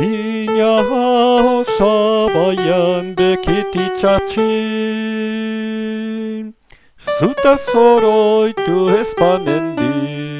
Minha rosa bayan bekiti chachi. Suta soroi tu espanendi